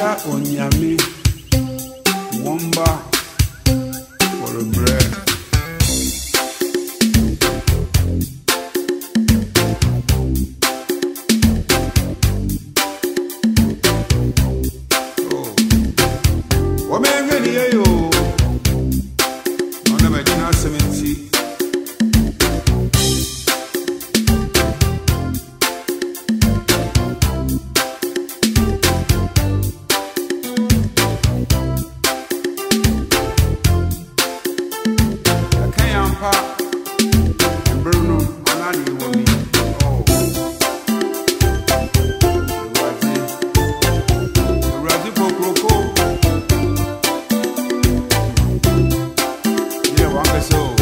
onyame começou.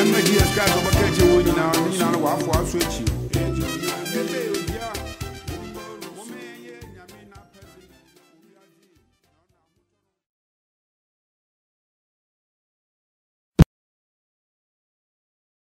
Memle ki escaso